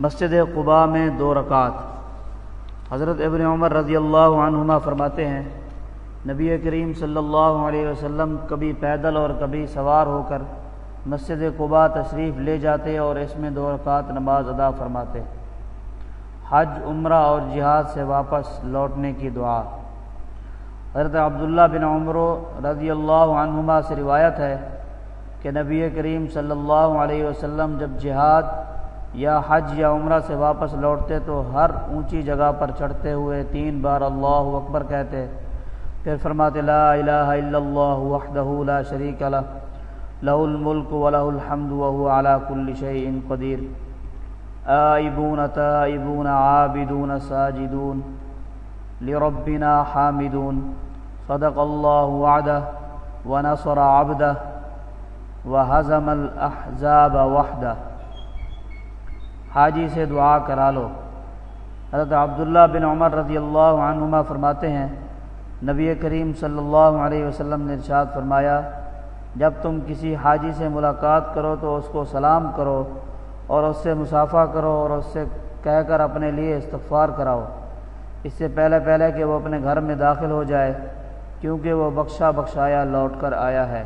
مسجد قباء میں دو رکعت۔ حضرت ابن عمر رضی اللہ عنہما فرماتے ہیں، نبی کریم صلی اللہ علیہ وسلم کبھی پیدل اور کبھی سوار ہو کر مسجد قباء تشریف لے جاتے اور اس میں دو رکعت نماز ادا فرماتے۔ حج، عمرہ اور جہاد سے واپس لوٹنے کی دعا۔ حضرت عبداللہ بن عمر رضی اللہ عنہما سے روایت ہے کہ نبی کریم صلی اللہ علیہ وسلم جب جہاد یا حج یا عمرہ سے واپس لوٹتے تو ہر اونچی جگہ پر چڑھتے ہوئے تین بار اللہ اکبر کہتے۔ پھر فرماتے، لا الہ الا اللہ وحدہ لا شریک لہ لہ الملک و لہ الحمد وهو على كل شيء قدیر۔ آئبون، تائبون، عابدون، ساجدون، لربنا حامدون۔ صدق اللہ وعدہ ونصر عبدہ وحزم الاحزاب وحدہ۔ حاجی سے دعا کرا لو۔ حضرت عبداللہ بن عمر رضی اللہ عنہما فرماتے ہیں، نبی کریم صلی اللہ علیہ وسلم نے ارشاد فرمایا، جب تم کسی حاجی سے ملاقات کرو تو اس کو سلام کرو اور اس سے مسافہ کرو اور اس سے کہہ کر اپنے لیے استغفار کراؤ۔ اس سے پہلے پہلے کہ وہ اپنے گھر میں داخل ہو جائے، کیونکہ وہ بخشا بخشایا لوٹ کر آیا ہے۔